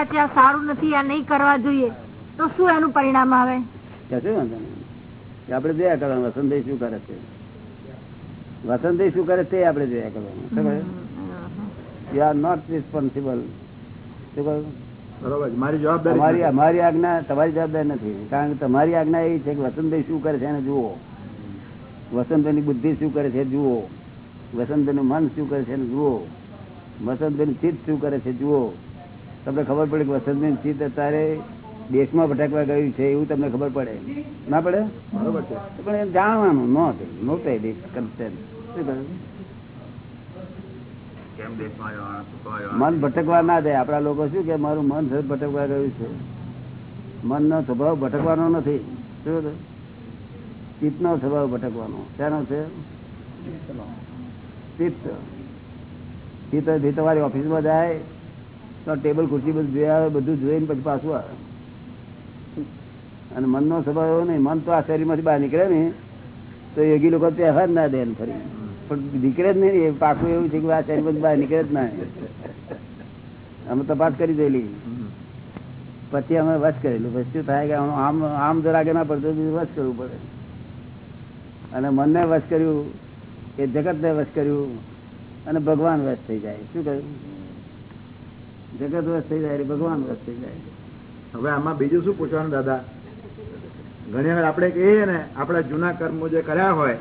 આ સારું નથી આ નહીં કરવા જોઈએ. તો શું એનું પરિણામ આવે? આપણે જોયા કરવાનું. વસંતભાઈ શું કરે છે? વસંતભાઈ શું કરે તે આપણે જોયા કરવાનું. યુ આર નોટ રિસ્પોન્સિબલ શું કહ્યું? મારી તમારી જવાબદારી અમારી આજ્ઞા તમારી જવાબદારી નથી. કારણ કે તમારી આજ્ઞા એ છે કે વસંતભાઈ શું કરે છે એને જુઓ. વસંતભાઈની બુદ્ધિ શું કરે છે જુઓ. વસંતભાઈનું મન શું કરે છે એને જુઓ. વસંતભાઈનું ચિત્ત શું કરે છે જુઓ. તમને ખબર પડે કે વસંતભાઈ ચિત્ત અત્યારે દેશમાં ભટકવા ગયું છે એવું તમને ખબર પડે? ના પડે? બરોબર છે. પણ એમ જાણવાનું નોટ કન્સેન્ટ મન ભટકવા ના દે. આપડા લોકો શું કે મારું મન ભટકવા ગયું છે. મન નો સ્વભાવ ભટકવાનો નથી. શું? ચિત્તનો સ્વભાવ ભટકવાનો. શાનો છે? ચિત્ત ચિત્ત તમારી ઓફિસમાં જાય ટેબલ, ખુરશી બધું આવે, બધું જોઈને પછી પાછું આવે. અને મનનો સ્વભાવ એવો નહીં, મન તો આ શરીરમાંથી બહાર નીકળે ને, તો યોગી લોકો તહેવાર ના દે ફરી. પણ નીકળે જ નહીં એ પાકું એવું છે કે આ શરીરમાંથી બહાર નીકળે જ ના. અમે તપાસ કરી દેલી પછી અમે વશ કરેલું. પછી થાય કે આમ આમ જરા કે ના પડતો વશ કરવું પડે. અને મનને વશ કર્યું, એ જગતને વશ કર્યું, અને ભગવાન વશ થઈ જાય. શું કહ્યું? જગત વશ થઈ જાય ભગવાન વશ થઈ જાય. હવે આમાં બીજું શું પૂછવાનું દાદા? ઘણી વાર આપણે કહીએ ને આપણા જૂના કર્મો જે કર્યા હોય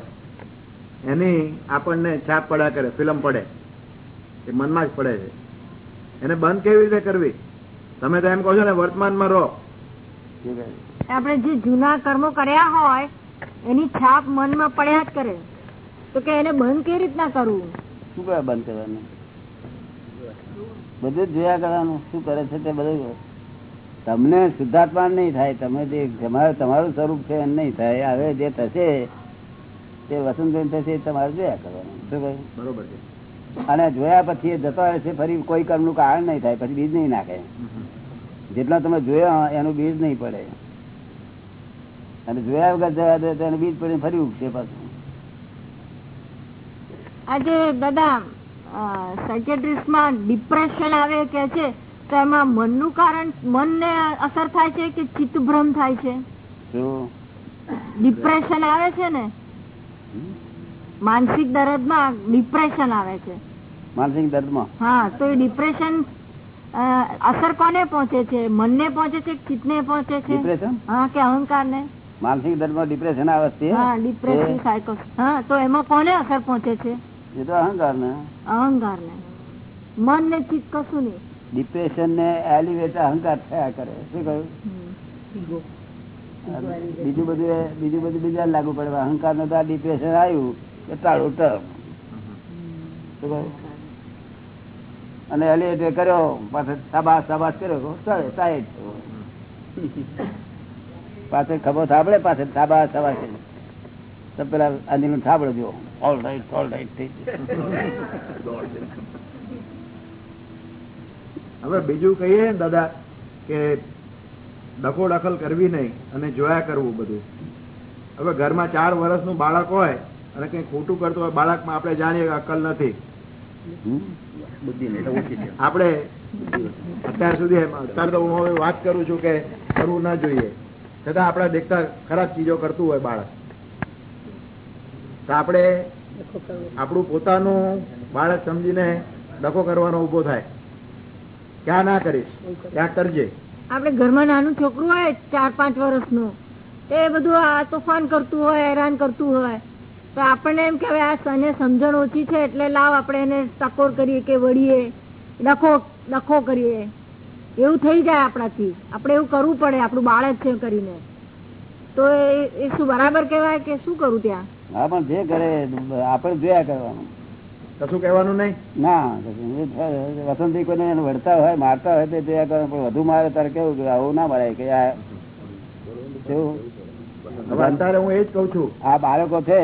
એની આપણને છાપ પડ્યા કરે ફિલ્મ પડે. એ મનમાં જ પડે છે. એને બંધ કેવી રીતે કરવી? તમે તો એમ કહો છો ને વર્તમાનમાં રહો. આપણે જે જૂના કર્મો કર્યા હોય એની છાપ મનમાં પડ્યા જ કરે. તો કે એને બંધ કેવી રીતના કરવું? શું બંધ કરવાનું? બધું જોયા કરવાનું શું કરે છે તે બધું. તમને શુદ્ધાત્મા નહીં થાય તમે જે તમારું તમારું સ્વરૂપ છે એમ નહીં થાય. હવે જે થશે તે વસંત થશે તમારે જોયા કરવાનું. શું કહ્યું? બરોબર છે. અને જોયા પછી એ જતો રહેશે ફરી કોઈ કર્મનું કારણ નહીં થાય પછી બીજ નહીં નાખે. જેટલા તમે જોયા એનું બીજ નહીં પડે. અને જોયા વગર જવા દે તો એનું બીજ પડે ફરી ઉગશે પાછું. આજે દાદા સાયકેટ્રિસ્ટમાં ડિપ્રેશન આવે કે છે તો એમાં મનનું કારણ મનને અસર થાય છે કે ચિત્તભ્રમ થાય છે? ડિપ્રેશન આવે છે ને? માનસિક દર્દમાં ડિપ્રેશન આવે છે. માનસિક દર્દમાં? હા તો એ ડિપ્રેશન અસર કોને પહોંચે છે? મનને પહોંચે છે કે ચિત્તને પહોંચે છે? હા કે અહંકાર ને માનસિક દર્દમાં ડિપ્રેશન આવે છે? હા ડિપ્રેસિવ સાયકો હા તો એમાં કોને અસર પહોંચે છે? એ તો અહંકાર ને અહંકાર ને મન ને ચિત્ત કશું નહીં. ડિપ્રેશન ને એલિવેટ અહંકાર થયા કરે. શું કહ્યું? બીજું બધું બીજું બધું બીજા લાગુ પડે અહંકારનું તો આ ડિપ્રેશન આવ્યું કે શું કહ્યું? અને એલિવેટ કર્યો પાછળ સાબાસ સાબાસ કર્યો. સાહેબ. પાછળ ખબર થાબડે પાછળ સાબાસ સાબાસ પેલા તો પેલા આંધી થાબડો જો ઓલ રાઈટ ઓલ રાઈટ થઈ હવે બીજું કહીએ ને દાદા કે ડખો દખલ કરવી નહીં અને જોયા કરવું બધું. હવે ઘરમાં ચાર વર્ષનું બાળક હોય અને કઈ ખોટું કરતું હોય બાળકમાં આપણે જાણીએ કે અકલ નથી. આપણે અત્યાર સુધી અત્યારે તો હું હવે વાત કરું છું કે કરવું ના જોઈએ. છતાં આપણા દેખતા ખરાબ ચીજો કરતું હોય બાળક. આપણે આપણું પોતાનું બાળક સમજીને ડખો કરવાનો ઊભો થાય. ક્યાં ના કરીશ? ક્યાં કરજે? આપણે ઘરમાં નાનું છોકરું હોય ચાર પાંચ વર્ષનું તે બધું આ તોફાન કરતું હોય હેરાન કરતું હોય. તો આપણને એમ કે આ સને સમજણ ઓછી છે એટલે લાવ આપણે એને ટકોર કરીએ કે વળીએ ડખો ડખો કરીએ. એવું થઈ જાય આપણાથી. આપણે એવું કરવું પડે આપણું બાળક છે કરીને. તો એ એ શું બરાબર કહેવાય કે શું કરું ત્યાં? હા પણ જે કરે આપણે જોયા કરવાનું. કશું કહેવાનું નહીં? ના વસંતી કોઈને વળતા હોય મારતા હોય તો જોયા કરવાનું પણ વધુ મારે તારે કેવું કે આવું ના મળે કે આ અત્યારે હું એ જ કઉ છું. આ બાળકો છે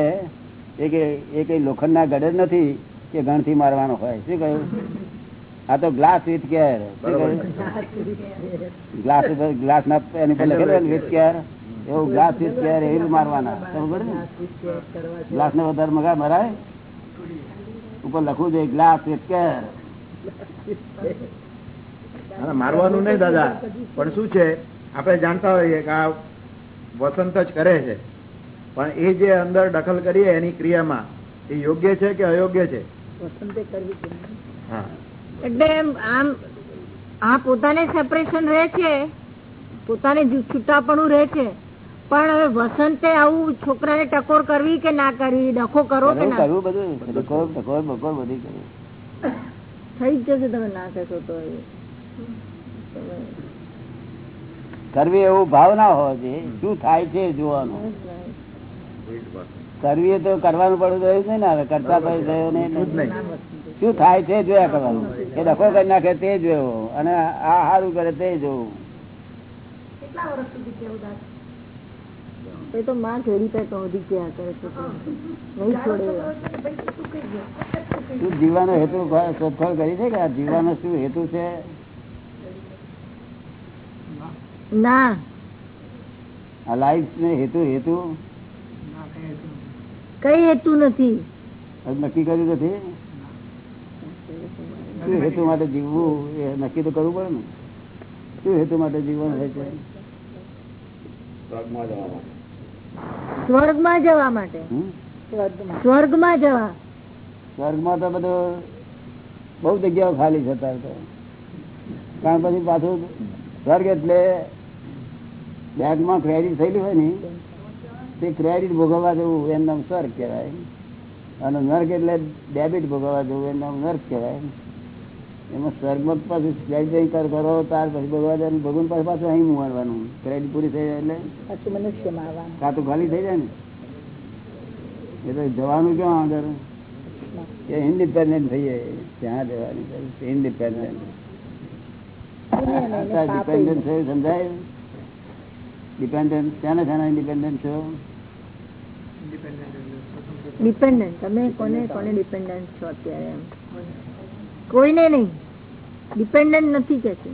એ કઈ લોખંડના ગડે જ નથી કે ગણથી મારવાનો હોય શું કહ્યું? આ તો glass with care glass glass ના એની પર લખેલું વિથ કેર? એવું વિથ કેર એવી મારવાના. ગ્લાસ ને? વધારે મગા મરાય? ઉપર લખવું જોઈએ ગ્લાસ મારવાનું નહીં દાદા. પણ શું છે આપણે જાણતા હોઈએ કે આ વસંત જ કરે છે. પણ એ જે અંદર દખલ કરીએ એની ક્રિયામાં એ યોગ્ય છે કે અયોગ્ય છે? હા. એટલે એમ આમ આ પોતાને સેપરેશન રહે છે પોતાને જુ- છૂટાપણું રહે છે. પણ હવે વસંતે આવું છોકરાને ટકોર કરવી કે ના કરવી? ડખો કરો કે ના? કરવું બધું. ટકોર ટકોર બકોર બધી કરવું. થઈ જ જશે તમે ના કહેશો તો કરવી એવું ભાવ ના હોવો જોઈએ. શું થાય છે જોવાનું. કરવી એ તો કરવાનું પડતું તો એવું નહીં ને કરતા પછી થયો નહીં શું ને. શું થાય છે જોયા કરવાનું. એ ડખો કરી નાખે તે જોયો. અને આ સારું કરે તે જોવું એ તો માં જોડી પે તો વધી ગયા કરે છે નહીં છોડે. શું જીવવાનો હેતુ શોધખોળ કરી છે કે આ જીવાનો શું હેતુ છે? ના. આ લાઈફ ને હેતુ હેતુ? કઈ હેતુ નથી. નક્કી કર્યું નથી? શું હેતુ માટે જીવવું એ નક્કી તો કરવું પડે ને? શું હેતુ માટે જીવવાનું હોય છે? સ્વર્ગમાં જવા માટે. સ્વર્ગમાં. જવા. સ્વર્ગમાં તો બધું બહુ જગ્યાઓ ખાલી છે કારણ પછી પાછું સ્વર્ગ એટલે બેંકમાં ક્રેડિટ થયેલી હોય ને તે ક્રેડિટ ભોગવવા જવું નામ સ્વર્ગ કહેવાય. અને નર્ક એટલે ડેબિટ ભોગવવા જવું નામ નર્ક કહેવાય. એમાં સ્વર્ગમાં પાછું ક્રેડિટ કર કરો ત્યાર પછી ભગવાન ભગવાન પાસે પાછું અહીં મુવાડવાનું. ક્રેડિટ પૂરી થઈ જાય એટલે? પાછું મનુષ્યમાં ખાતું ખાલી થઈ જાય ને? એટલે જવાનું ક્યાં આગળ? એ ઇન્ડિપેન્ડન્ટ થઈએ ત્યાં જવાની ઇન્ડિપેન્ડન્ટ ડિપેન્ડન્ટ સમજાય? ડિપેન્ડન્ટ ક્યાં શાના ઇન્ડિપેન્ડન્ટ છો? ડિપેન્ડન્ટ તમે કોને કોને ડિપેન્ડન્ટ છો અત્યારે એમ? કોઈને નહીં. ડિપેન્ડન્ટ નથી કે છે.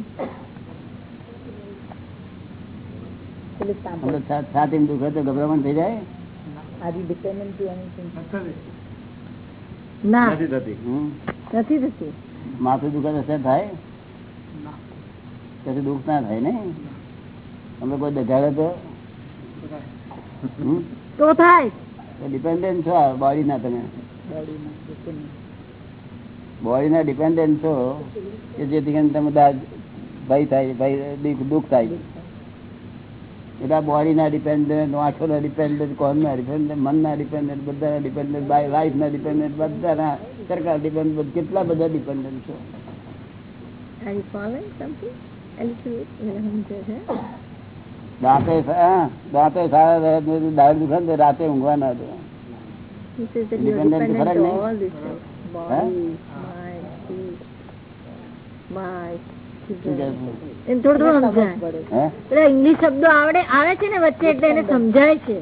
દુખે તો ગભરામણ થઈ જાય? ના. નથી થતી. નથી થતી. માથું દુખે અસર થાય? પછી દુઃખ ના થાય ને? અમે કોઈ દગાડે તો? તો થાય. ડિપેન્ડન્ટ છો બોડી ના તમે. બોડી ના ડિપેન્ડન્ટ છો કે જેથી તમે ભય થાય ભય દુઃખ થાય. એટલે બોડી ના ડિપેન્ડન્ટ આંખો ના ડિપેન્ડન્ટ કોણ ના ડિપેન્ડન્ટ મન ના ડિપેન્ડન્ટ બધા ડિપેન્ડન્ટ બાય લાઈફ ના ડિપેન્ડન્ટ બધા સરકાર ડિપેન્ડન્ટ કેટલા બધા ડિપેન્ડન્ટ છો દાંતે દાંતે સારા દાળ દુખે રાતે ઊંઘવાના હતા ડિપેન્ડન્ટ ખરા નહીં? ઇંગ્લિશ શબ્દો આવડે આવે છે ને વચ્ચે એટલે એને સમજાય છે?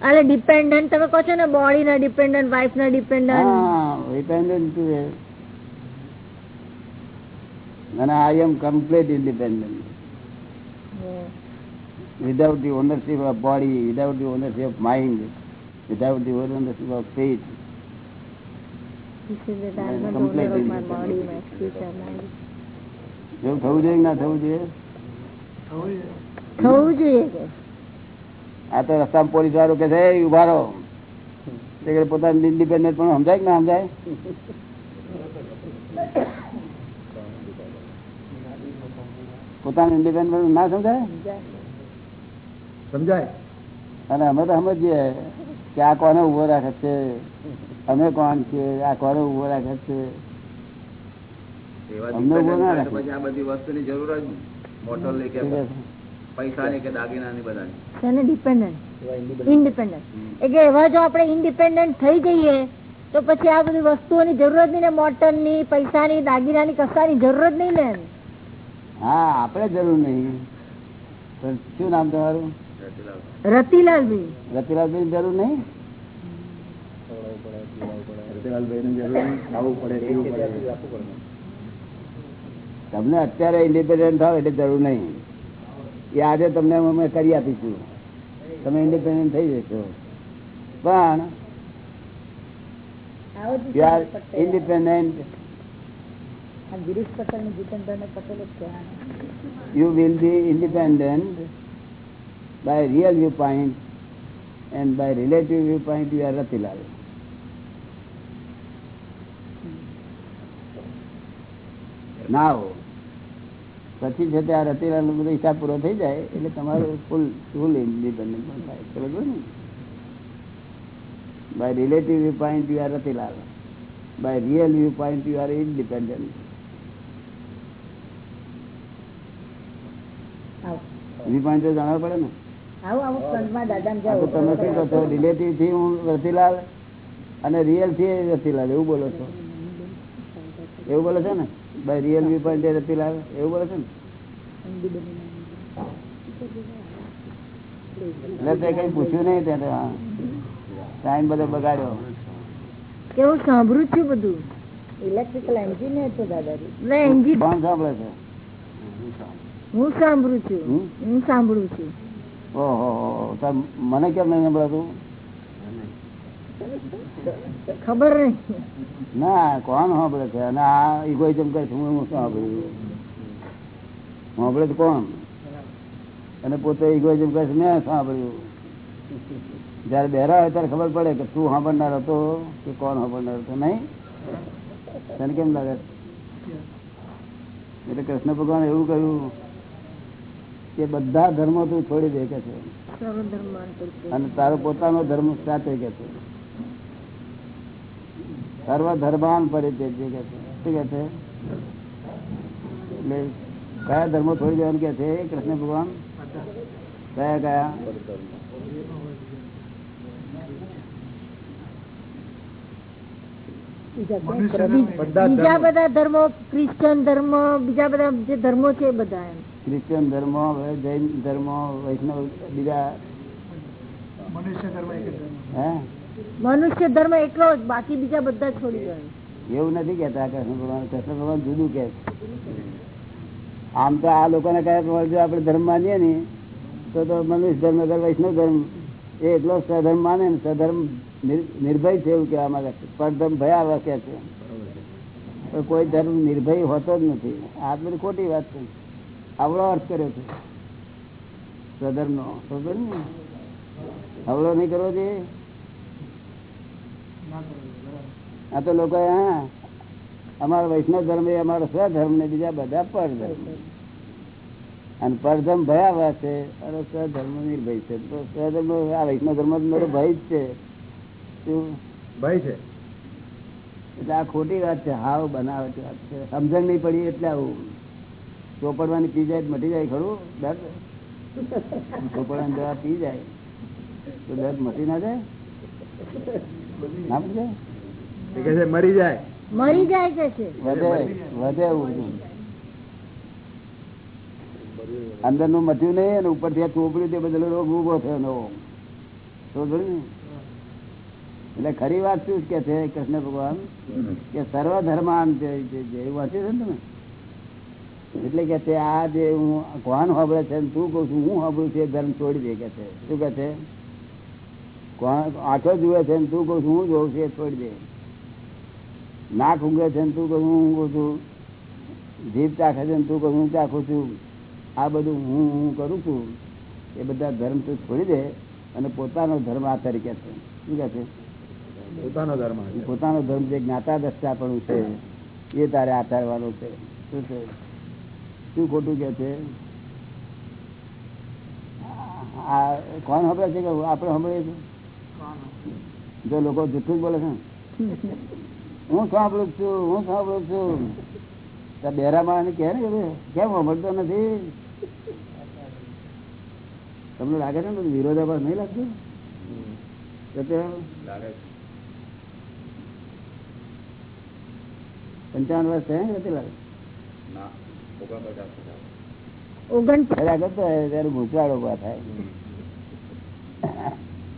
અરે ડિપેન્ડન્ટ તમે કહો છો ને બોડી ના ડિપેન્ડન્ટ વાઇફ ના ડિપેન્ડન્ટ ડિપેન્ડન્ટ અને I am complete independent without the ownership of body, without the ownership of mind, without the ownership of faith. એવું થવું જોઈએ ના થવું જોઈએ? થવું જોઈએ. આ તો રસ્તા પોલીસ વાળો કે છે ઊભા રહો. પોતાનું ઇન્ડિપેન્ડન્ટ પણ સમજાય કે ના સમજાય? પોતાનું ઇન્ડિપેન્ડન્ટ ના સમજાય? સમજાય. અને અમે તો સમજીએ. કે આ કોને ઊભો રાખે છે? અમે કોણ છીએ? આ કોને ઊભો રાખે છે? અમને ઊભો ના રાખે. હોય પછી આ બધી વસ્તુની જરૂર જ નહીં. મોટરની કે પૈસાની કે દાગીનાની બધાની. તેને ડિપેન્ડન્ટ ઇન્ડિપેન્ડન્ટ એટલે એવા જો આપણે ઇન્ડિપેન્ડન્ટ થઈ જઈએ તો પછી આ બધી વસ્તુઓની જરૂરત નહીં ને મોટરની પૈસાની દાગીનાની કસાની જરૂરત નહીં ને હા આપણે જરૂર નહીં. પણ શું નામ તમારું? રતિલાલભાઈ. રતિલાલભાઈ. જરૂર નહીં? તમને અત્યારે ઇન્ડિપેન્ડન્ટ થાવ એટલે જરૂર નહીં. એ આજે તમને અમે કરી આપીશું. તમે ઇન્ડિપેન્ડન્ટ થઈ જશો. પણ you are independent you will be Jitendra by real viewpoint and by relative viewpoint you are Ratilal. Now, પછી છે તે આ રતિલાલ નો બધો હિસાબ પૂરો થઈ જાય એટલે તમારું ફૂલ ફૂલ ઇન્ડિપેન્ડન્ટ પણ થાય. બરોબર ને? By relative view point you are Ratilal by real view point you are independent view point તો જાણવા પડે ને? આવું આવું ફ્રન્ટમાં દાદા આ તો તમે શું કહો છો? રિલેટિવથી હું રતિલાલ અને રિયલથી રતિલાલ એવું બોલો છો? એવું બોલો છો ને? By real view point Ratilal એવું બોલો છો ને? એટલે તે કઈ પૂછ્યું નહીં ત્યાં ટાઈમ બધો બગાડ્યો. કેવું સાંભળું છું બધું. ઇલેક્ટ્રિકલ એન્જિનિયર છો દાદાજી. એન્જિન કોણ સાંભળે છે? હું સાંભળું છું. હું સાંભળું છું. ઓહો મને કેમ નહીં સંભળાતું? ખબર નહીં. ના કોણ સાંભળે છે? અને આ ઇગોઇઝમ કરે છે હું સાંભળ્યું? સાંભળે તો કોણ? અને પોતે ઇગોઇઝમ કરે છે મેં સાંભળ્યું. જયારે બહેરા હોય ત્યારે ખબર પડે કે તું સાંભળનાર હતો કે કોણ સાંભળનાર હતો નહીં? તને કેમ લાગે? એટલે કૃષ્ણ ભગવાન એવું કહ્યું કે બધા ધર્મો તું છોડી દે કે છે. સર્વધર્માંતર છે. અને તારો પોતાનો ધર્મ સાચે કે છે. સર્વ ધર્માન પરિત્યજ્ય કે છે. શું કે છે? એટલે કયા ધર્મો છોડી દેવાનું કે છે? કૃષ્ણ ભગવાન? કયા કયા? બીજા મનુષ્ય ક્યાંય ધર્મ, બધા જ બીજા ધર્મો. બધા ધર્મો ક્રિશ્ચન ધર્મ બીજા બધા જે ધર્મો છે એ બધા એમ. ક્રિશ્ચિયન ધર્મ જૈન ધર્મ વૈષ્ણવ બીજા મનુષ્ય ધર્મ એટલો જ બાકી બીજા બધા છોડી ગયા એવું નથી કેતા કૃષ્ણ ભગવાન. કૃષ્ણ ભગવાન જુદું કે આમ તો આ લોકોને કયા પ્રમાણે જો આપણે ધર્મ માનીએ ને તો તો મનુષ્ય ધર્મ અગર વૈષ્ણવ ધર્મ એ એટલો સધર્મ માને ને સધર્મ નિર્ભય છે એવું કહેવા માંગે છે. પરધર્મ ભયાવહ કે છે. કોઈ ધર્મ નિર્ભય હોતો જ નથી. આ બધી ખોટી વાત છે. આવડો અર્થ કર્યો છે. સધર્મ નો ખબર ને આવડો નહીં કરવો જોઈએ આ તો લોકો હા અમારો વૈષ્ણવ ધર્મ એ અમારો સ્વધર્મ ને બીજા બધા પરધર્મ. અને પરધર્મ ભયાવહ છે. અને સ્વધર્મ નિર્ભય છે. તો સ્વધર્મ આ વૈષ્ણવ ધર્મ મારો ભય જ છે. શું? ભય છે? એટલે આ ખોટી વાત છે. હાવ બનાવટી વાત છે. સમજણ નહીં પડી એટલે આવું. ચોપડવાની પી જાય મટી જાય ખરું? દર્દ ચોપડવાની દવા પી જાય તો દર્દ મટી ના જાય? ના મટી મરી જાય. મરી જાય કે છે? વધે વધે એવું અંદરનું મટ્યું નહીં અને ઉપરથી ચોપડ્યું તે બદલો રોગ ઊભો થયો નવો. તો જોયું ને? એટલે ખરી વાત શું કે છે કૃષ્ણ ભગવાન? કે સર્વ ધર્માન એવું વાંચ્યું છે ને તમે? એટલે કે છે આ જે હું કોણ હોબળે છે તું કઉ છું હું હોબળું છું ધર્મ છોડી દે કે છે. શું કે છે? કોણ આંખો જુએ છે તું કઉ છું હું જોઉં છું એ છોડી દે. નાક ઊંઘે છે તું કઉ હું ઊંઘું છું. જીભ ચાખે છે તું કઉ હું ચાખું છું. આ બધું હું હું કરું છું. એ બધા ધર્મ તું છોડી દે અને પોતાનો ધર્મ આ તરીકે છે. શું કે છે? પોતાનો ધર્મ પોતાનો ધર્મ જે જ્ઞાતા દ્રષ્ટા પણ છે એ તારે આચારવાનો છે. શું છે? શું ખોટું કે છે? કોણ સાંભળે છે કે આપણે સાંભળીએ છીએ? જો લોકો જૂઠું જ બોલે છે હું સાંભળું છું, હું સાંભળું છું. બેરા માણસ કે, કેમ સાંભળતો નથી? તમને લાગે છે ને વિરોધાભાસ નહીં લાગતું. પંચાવન વર્ષ થયા નથી લાગે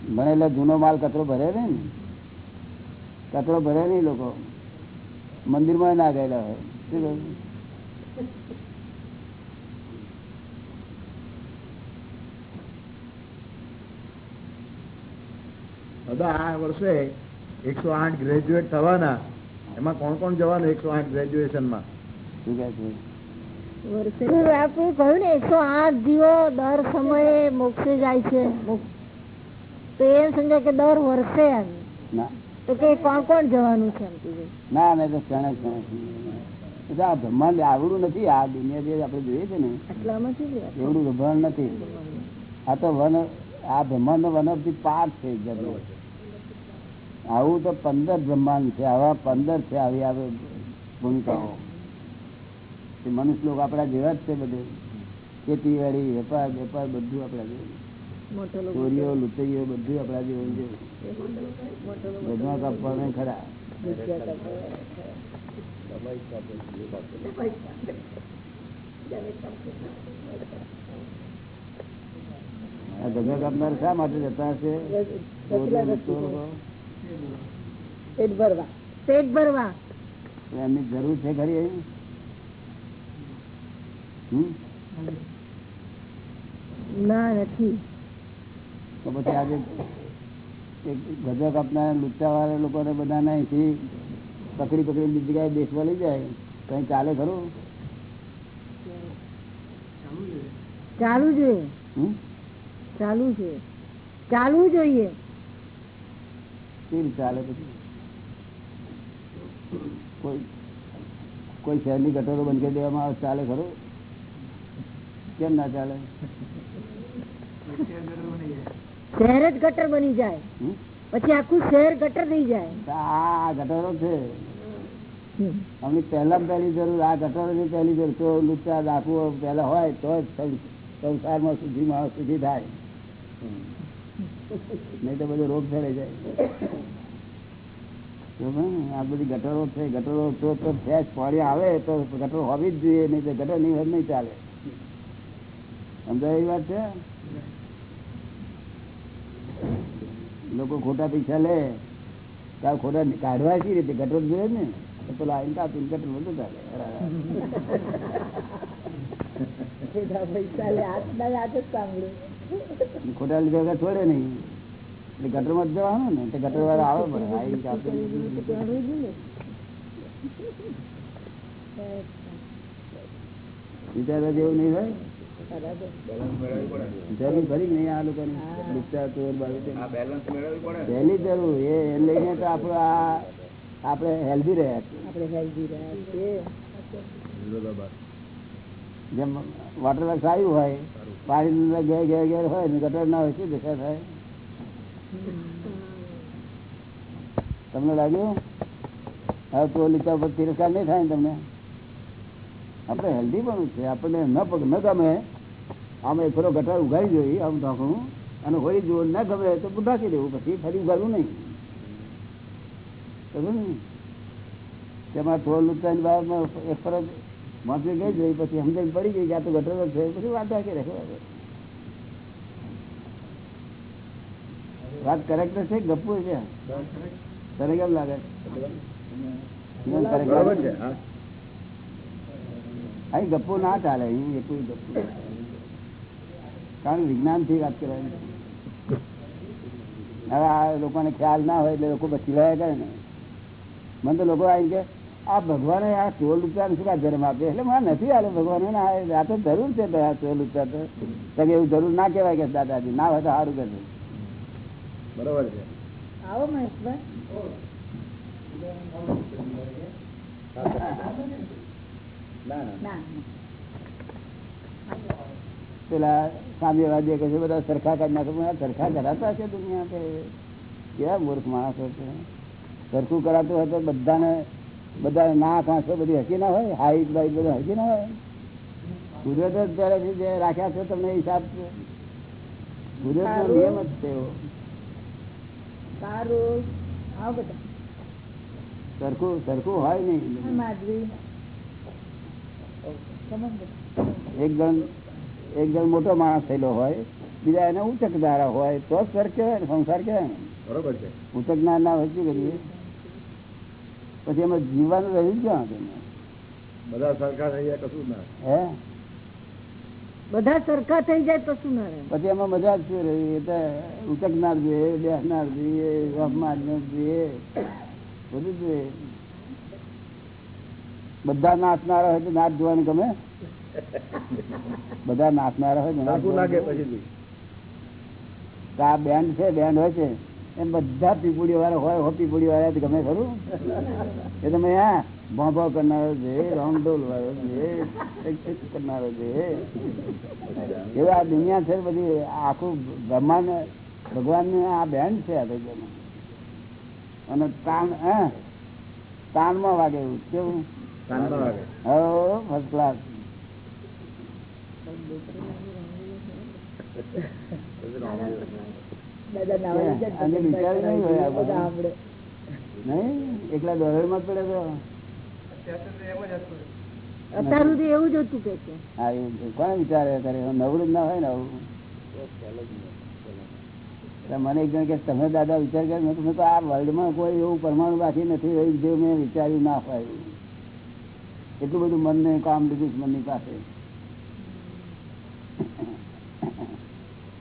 મને એટલે જૂનો માલ કચરો ભરે ને. કચરો ભરે નહીં લોકો. મંદિરમાં ના ગયેલા હોય. શું દાદા આ વર્ષે એકસો આઠ ગ્રેજ્યુએટ થવાના. એમાં કોણ કોણ જવાનું એકસો આઠ ગ્રેજ્યુએશનમાં? શું કહે છે? આપણે કહ્યું ને એકસો આઠ જીવો દર સમયે મોક્ષે જાય છે. તો એમ સમજો કે દર વર્ષે એમ. તો કે કોણ કોણ જવાનું છે ના ના તો ક્ષણે ક્ષણે આ બ્રહ્માંડ આવડું નથી આ દુનિયા જે આપણે જોઈએ છે ને? એવડું બ્રહ્માંડ નથી. આ તો વન આ બ્રહ્માંડ વન ઓફ ધી પાર્ટ છે જગત. આવું તો પંદર બ્રહ્માંડ છે આવા પંદર છે આવી આવે ભૂમિકાઓ. તે મનુષ્ય લોકો આપણા જેવા જ છે બધું. ખેતીવાડી વેપાર વેપાર બધું આપણા જેવું. મોટો લોકો ચોરીઓ લુતરીઓ બધું આપણા જેવું છે. બધા કાપવાના ખરા. આ ગજા કાપનાર શા માટે જતા હશે? ચોરીઓ, લુચ્ચો પેટ ભરવા. પેટ ભરવા. એમની જરૂર છે ખરી અહીં? ના નથી. તો પછી આજે ગજક ગજો કાપનાર લુચ્ચા વાળા લોકોને બધાને અહીંથી પકડી પકડી બીજી જગ્યાએ બેસવા લઈ જાય? કઈ ચાલે ખરું? ચાલુ જોઈએ? ચાલુ છે ચાલવું જોઈએ કેવી ચાલે પછી? કોઈ કોઈ શહેરની ગટરો બંધ કરી દેવામાં આવે ચાલે ખરું? કેમ ના ચાલે? શહેર જ ગટર બની જાય. પછી આખું શહેર ગટર થઈ જાય. આ ગટરો છે. અમને પહેલા પહેલી જરૂર આ ગટરો ની પહેલી જરૂર. તો લુચા ડાકુઓ પહેલા હોય તો સંસારમાં સુધી માણસ સુધી થાય. નહીં તો બધો રોગ ફેલાઈ જાય. આ બધી ગટરો છે ગટરો તો તો ફેસ પાણી આવે તો ગટરો હોવી જ જોઈએ નહીં તો ગટર નહીં હોય નહીં ચાલે. સમજાય વાત છે લોકો ખોટા પૈસા લે ત્યાં ખોટા કાઢવા શી રીતે ગટર જોઈએ ને તો પેલા આઈને કાપીને ગટર બધું ચાલે ખોટા લીધા છોડે નહીં એટલે ગટરમાં જવાનું ને તો ગટર વાળા આવે પણ આઈને કાપીને વિચારવા જેવું નહીં હોય જરૂર ખરી નહીં આ ને. પહેલી જરૂર એ લઈને તો આપડે આ આપડે હેલ્ધી રહ્યા આપણે હેલ્ધી રહ્યા છીએ. જેમ વોટર વર્ક આવ્યું હોય પાણી ઘેર ઘેર ઘેર હોય ને ગટર ના હોય શું દશા થાય? તમને લાગ્યું? હવે તો લીધા પર તિરસ્કાર નહીં થાય ને તમને? આપણે હેલ્ધી પણ છે આપણને ન પગ ન ગમે. આમ એક ફરો ગટર ઉગાડી જોઈએ આમ ઢાંકણું અને હોય જો ન ગમે તો ઢાંકી દેવું પછી ફરી ઉગાડવું નહીં. સમજ ને? તેમાં થોડું નુકસાન બાબતમાં એક ફરજ માથે ગઈ જોઈ પછી સમજણ પડી ગઈ કે આ તો ગટર છે. પછી વાત રાખી રાખો વાત કરેક્ટ છે ગપુ છે? તને કેમ લાગે? અહીં ગપ્પુ ના ચાલે અહીં એ કોઈ ગપ્પુ. કારણ વિજ્ઞાનથી વાત કરવાની. હવે આ લોકોને ખ્યાલ ના હોય એટલે લોકો બચી રહ્યા કરે ને. મને તો લોકો આવી કે આ ભગવાને આ સોળ રૂપિયા શું કા જન્મ આપે એટલે મને નથી આવ્યો ભગવાને ના આ તો જરૂર છે આ ચોર લુચ્ચા તો. તમે એવું જરૂર ના કહેવાય કે દાદાજી ના હોય તો સારું કે બરોબર છે? આવો મહેશભાઈ. ના ના. પેલા સામ્યવાદી કહે છે બધા સરખા કાઢ નાખે સરખા કરાતા છે દુનિયા કે કેવા મૂર્ખ માણસો છે? સરખું કરાતું હોય તો બધાને બધા નાક આંખો બધી હકી ના હોય? હાઈટ બાઈટ બધું હકી ના હોય? કુદરત જ જે રાખ્યા છે તમને હિસાબ છે. કુદરત નો નિયમ જ છે સારું. સરખું સરખું હોય નહીં. એક જણ એક જણ મોટો માણસ થયેલો હોય બીજા એને ઉચક ધારા હોય તો સ્વર કહેવાય ને સંસાર કહેવાય ને. બરોબર છે. ઉચક ના ના હોય શું કરીએ? પછી એમાં જીવવાનું રહ્યું ક્યાં તેને? બધા સરખા થઈ ગયા કશું ના. હે? બધા સરખા થઈ જાય તો શું ના પછી એમાં મજા જ શું રહી? એટલે ઉચકનાર જોઈએ બેસનાર જોઈએ રમનાર જોઈએ બધું જોઈએ. બધા નાચનારા હોય તો નાચ જોવાનું ગમે? બધા નાચનારા હોય તો આ બેન્ડ છે બેન્ડ હોય છે એમ બધા પીપુડી વાળા હોય હો પીપુડી વાળા ગમે ખરું? એ તમે હા ભોંભો કરનારો છે રામડોલ વાળો છે કરનારો છે. એવું આ દુનિયા છે બધી આખું બ્રહ્માંડ ભગવાન આ બેન્ડ છે આ જેમાં. અને તાન હા? તાનમાં વાગે એવું કેવું? કાનમાં વાગે. હો ફર્સ્ટ ક્લાસ અને વિચાર નહીં હોય આ બધું. નહીં એકલા જ કરે ના હોય ને મને એક જણ કે તમે દાદા વિચાર કર્યો, મેં મેં તો આ વર્લ્ડમાં કોઈ એવું પરમાણુ બાકી નથી રહ્યું, જે મેં વિચાર્યું ના હોય. એટલું બધું મનને કામ લીધું મનની પાસે.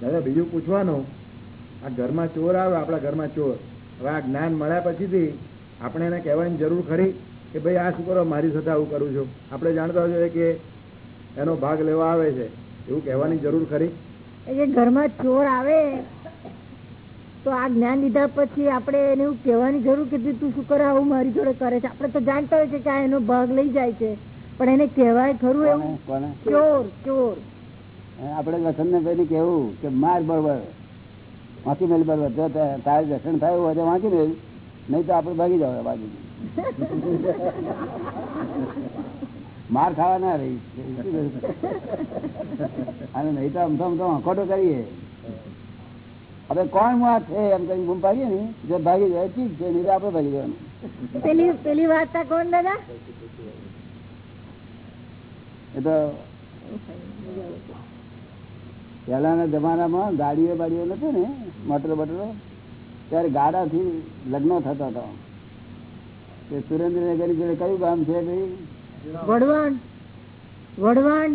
દાદા બીજું પૂછવાનું. આ ઘરમાં ચોર આવે આપણા ઘરમાં ચોર. હવે આ જ્ઞાન મળ્યા પછીથી આપણે એને કહેવાની જરૂર ખરી કે ભાઈ આ શું કરો મારી સાથે આવું કરું છું. આપણે જાણતા હોઈએ કે એનો ભાગ લેવા આવે છે. એવું કહેવાની જરૂર ખરી? ઘરમાં ચોર આવે તો આ જ્ઞાન લીધા પછી આપણે એને એવું કહેવાની જરૂર કે તું શું કરે આવું મારી જોડે કરે છે. આપણે તો જાણતા હોય છે કે આ એનો ભાગ લઈ જાય છે. પણ એને કહેવાય ખરું એવું? ચોર ચોર. આપણે વસંત ને ભાઈ કેવું કે માર બરોબર વાંચી મેલ બરોબર જો તારે દર્શન થયું હોય તો વાંચી મેલ. નહીં તો આપણે ભાગી જાવ બાજુ માર ખાવા ના રહી. અને નહીં તો અમથો અમથો અંકોટો કરીએ. હવે કોણમાં છે? એમ કઈ ગુમ પાડીએ ને. જો ભાગી જાય ઠીક છે નહીં તો આપડે ભાગી જવાનું. પેલી પેલી વાર્તા કોણ દાદા? એ તો પહેલાના જમાનામાં ગાડીઓ બાડીઓ નથી ને મોટરો બટરો. ત્યારે ગાડાથી લગ્ન થતા હતા. તે સુરેન્દ્રનગર જોડે કયું ગામ છે ભાઈ વડવાણ વડવાણ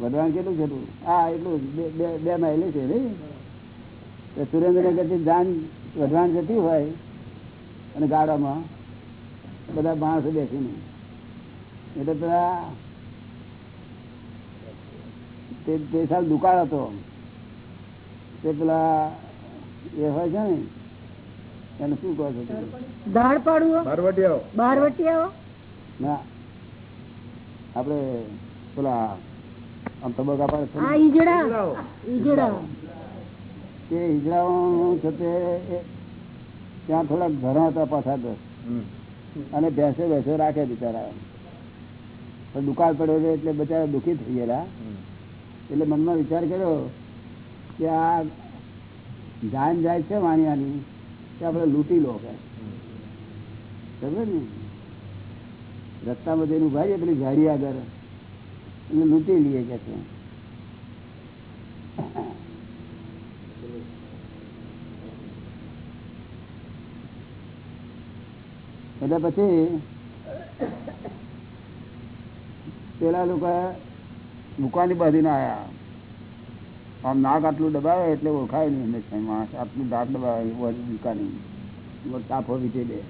વઢવાણ કેટલું છે હા એટલું બે- બે બે માઇલ છે ભાઈ સુરેન્દ્રનગરથી જાન વઢવાણ જતી હોય અને ગાડામાં બધા માણસો બેસીને. એટલે પેલા તે તે સાલ દુકાળ હતો. તે પેલા એ હોય છે ને એને શું કહો છો દાળ પાડવો બારવટીયાઓ. બારવટિયાઓ? ના. આપડે પેલા આમ તબક્કા પાડે છે ઈજડા ઈજડા તે હિજરાઓ છે તે ત્યાં થોડાક ઘણા હતા પાછા દસ અને ભેંસે ભેંસો રાખે બિચારા દુકાળ પડ્યો એટલે બચારા દુઃખી થઈ ગયેલા. એટલે મનમાં વિચાર કર્યો કે આ જાન જાય છે વાણિયાની, કે આપણે લૂંટી લો ને? રસ્તામાં જઈને ઊભા પેલી ગાડી આગળ. એટલે લૂંટી લઈએ કે છે. એટલે પછી પેલા લોકો દુકાની બાંધીને આવ્યા આમ નાક આટલું દબાવે એટલે ઓળખાય નહીં હંમેશા માણસ. આટલું નાક દબાવે દુકાની તાફો વીટી દે.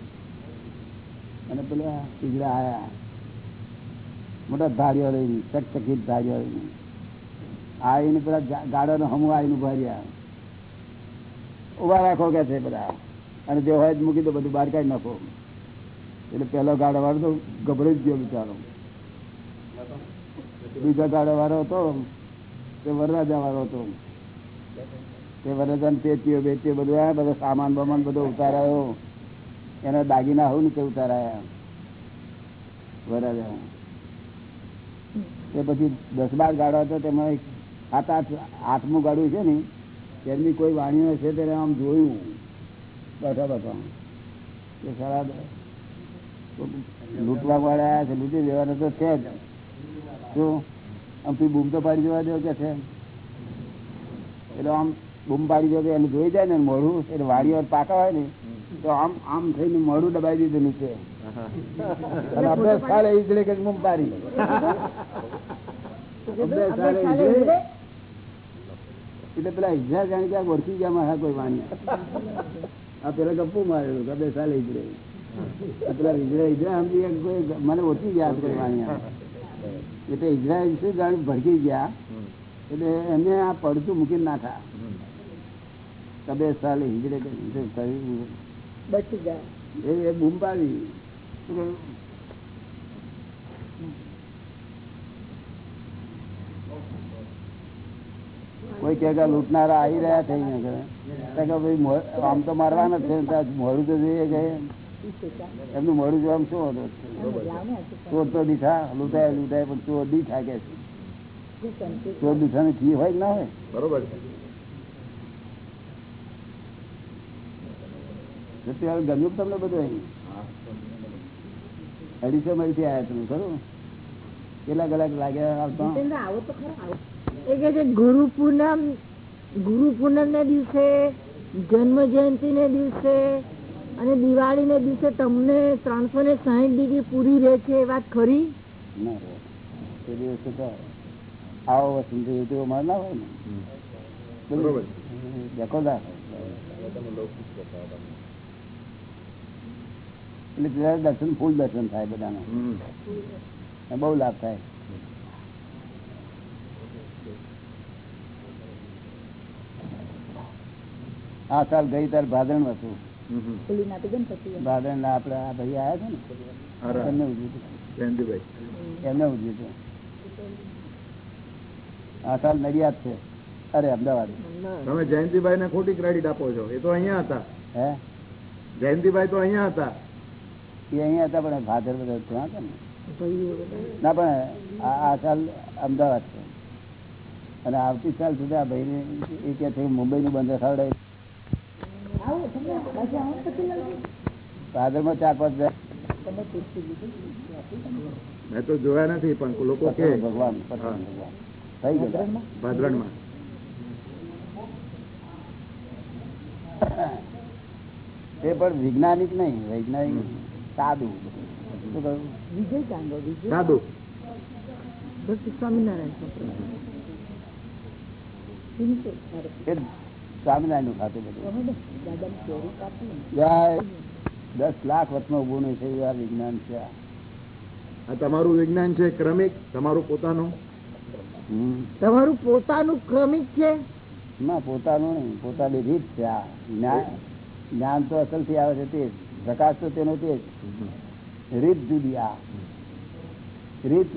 અને પેલા પીગડા આવ્યા મોટા ધાર્યો લઈને ચકચકિત ધાર્યો લઈને આવીને પેલા ગાડાનો હમું આવીને ઊભા રહ્યા. ઊભા રાખો કે છે બધા. અને જે હોય મૂકી દો, બધું બહાર કાઢી નાખો. એટલે પેલો ગાડો વાળો તો ગભરાઈ જ ગયો બિચારો. બીજા ગાડો વાળો હતો, તે વરરાજા વાળો હતો. તે વરરાજા પેટીઓ, બેટીઓ બધું આવ્યા, બધો સામાન બામાન બધો ઉતારાયો. એના દાગીના હું નીચે ઉતારાયા. વરરાજા તે પછી દસ બાર ગાડો હતો, તેમાં એક સાત આઠ, આઠમું ગાડું છે ને તેમની કોઈ વાણીઓ છે તેને આમ જોયું. બેઠા બેઠા. કે સારા લૂંટવા વાળા છે, લૂંટી દેવાના તો છે જ. બૂમ તો પાડી દેવા દો કે છે. એટલે આમ બૂમ પાડી દો એને જોઈ જાય ને મોડું એટલે વાડીઓ પાકા હોય ને, તો આમ આમ થઈને મોડું દબાઈ દીધું નીચે. ઈજડે બૂમ પાડી. ઈજડે. એટલે પેલા ઈજા જાણી ક્યાંક ઓળખી ગયા મારા કોઈ વાણી. આ પેલા ગપ્પુ મારેલું કે બે સાલે ઈજડે પેલા ઈજરા ઈજરા સમજી મને ઓછી ગયા કોઈ આ. એટલે ઇઝરાયલ છે જાણી ભડકી ગયા. એટલે એમને આ પડતું મૂકી નાખા તબે સાલ હિજડે બચી ગયા. એ એ બૂમ પાડી. કોઈ કે લૂંટનારા આવી રહ્યા છે ને આમ તો મારવાના છે મોડું તો જોઈએ કે એમનું મોડું જોવા શું હતો ચોર તો દીઠા લૂંટાય લૂંટાય પણ ચોર દીઠા કે છે. ચોર દીઠાની ફી હોય ના હોય? બરોબર છે. ગમ્યું તમને બધું અહીં? અઢીસો માઇલથી આવ્યા તમે ખરું? કેટલા કલાક લાગ્યા આવતા એ કે છે ગુરુ પૂનમ ગુરુ પૂનમ ને દિવસે જન્મ જયંતિ ને દિવસે અને દિવાળી ને દિવસે તમને ત્રણસો ને સાહીઠ ડિગ્રી પૂરી રહે છે એ વાત ખરી? આવો વસંત માર ના. હોય ને. એટલે દર્શન ફૂલ દર્શન થાય બધાને. બહુ લાભ થાય. આ સાલ ગઈ તાર ભાદરણ હતું હમ. હમ. ભાદરણ ના આપડે આ ભાઈ આવ્યા છે ને? એમને ઉજવ્યું હતું. જયંતિભાઈ એમને ઉજવ્યું હતું. આ સાલ નડિયાદ છે. અરે અમદાવાદ. તમે જયંતિભાઈ ને ખોટી ક્રેડિટ આપો છો. એ તો અહીંયા હતા. હે? જયંતિભાઈ તો અહીંયા હતા. એ અહીંયા હતા પણ ભાદર બધા ત્યાં હતા ને. ના પણ આ સાલ અમદાવાદ છે. અને આવતી સાલ સુધી આ ભાઈને એ કે મુંબઈ મુંબઈનું બંધ રખાવડાય ભાદરમાં ચાર પાંચ મેં તો જોયા નથી પણ લોકો કે ભગવાન થઈ ગયા. ભાદરણમાં એ પણ વૈજ્ઞાનિક નહીં વૈજ્ઞાનિક સાદું વિજય ચાંદો વિજય. સાદું સ્વામિનારાયણ સ્વામિનારાયણનું ખાતું બધું. દસ લાખ વર્ષમાં ઉભું નહીં થયું આ વિજ્ઞાન છે. આ. તમારું વિજ્ઞાન છે ક્રમિક? તમારું પોતાનું? તમારું પોતાનું ક્રમિક છે? ના પોતાનું નહીં પોતાની રીત છે આ. જ્ઞાન તો અસલથી આવે છે તે પ્રકાશ તો તેનો તે રીત જુદી આ. રીત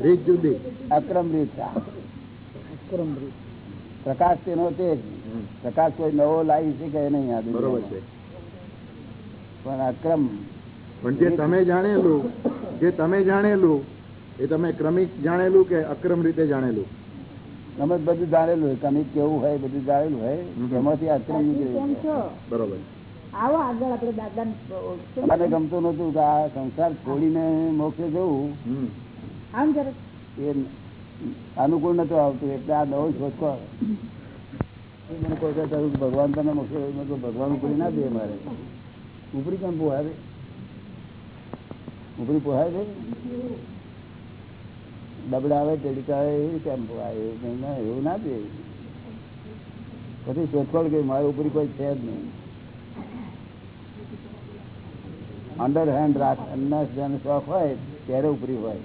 રીત જુદી. અક્રમ રીત આ. પ્રકાશ તેનો તે જ. પ્રકાશ કોઈ નવો લાવી શકે નહીં આ બરોબર છે. પણ અક્રમ. પણ જે તમે જાણેલું જે તમે જાણેલું એ તમે ક્રમિક જાણેલું કે અક્રમ રીતે જાણેલું? તમે બધું જાણેલું હોય. કમિક કેવું હોય બધું જાણેલું હોય. એમાંથી અક્રમ નીકળે કેમ છો? બરોબર. આવો આગળ આપણે દાદા મને ગમતું નતું કે આ સંસાર છોડીને મોક્ષે જવું. આમ જરા. એ અનુકૂળ નતું આવતું. એટલે આ નવો શોધખો મને કોઈ કહેતા ભગવાન તને મોકલો ભગવાન ઉપરી ના દે મારે. ઉપરી કેમ પોહાય ઉપરી પોહાય છે દબડા આવે ટેડિકા આવે, એવી કેમ પોહાય? એવું ના દે. પછી શોધખોળ ગઈ મારે ઉપરી કોઈ છે જ નહીં. અંડર હેન્ડ રાખ અન્ના જેને શોખ હોય, ત્યારે ઉપરી હોય.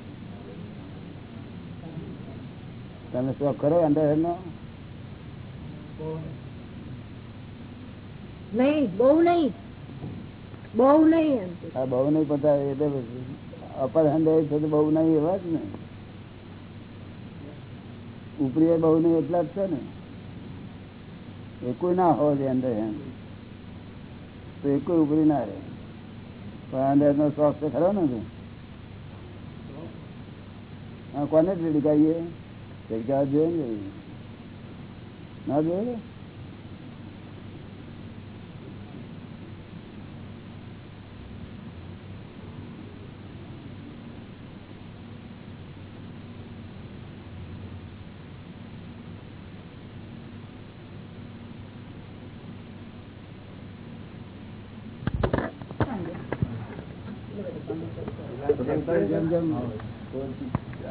તમે શોખ કરો અંડર હેન્ડ નો નહીં, બહુ નહીં. બહુ નહીં બહુ નહીં પતા એટલે અપર હેન્ડ છે તો બહુ નહીં એવા જ ને. ઉપરી બહુ નહીં એટલા જ છે ને. એ ના હોવો અંડર હેન્ડ તો એ ઉપરી ના રહે. પણ અંદર નો શોખ તો ખરો ને કોને કોને ટેડિકાઈએ ટેડિકા જોઈએ ને ના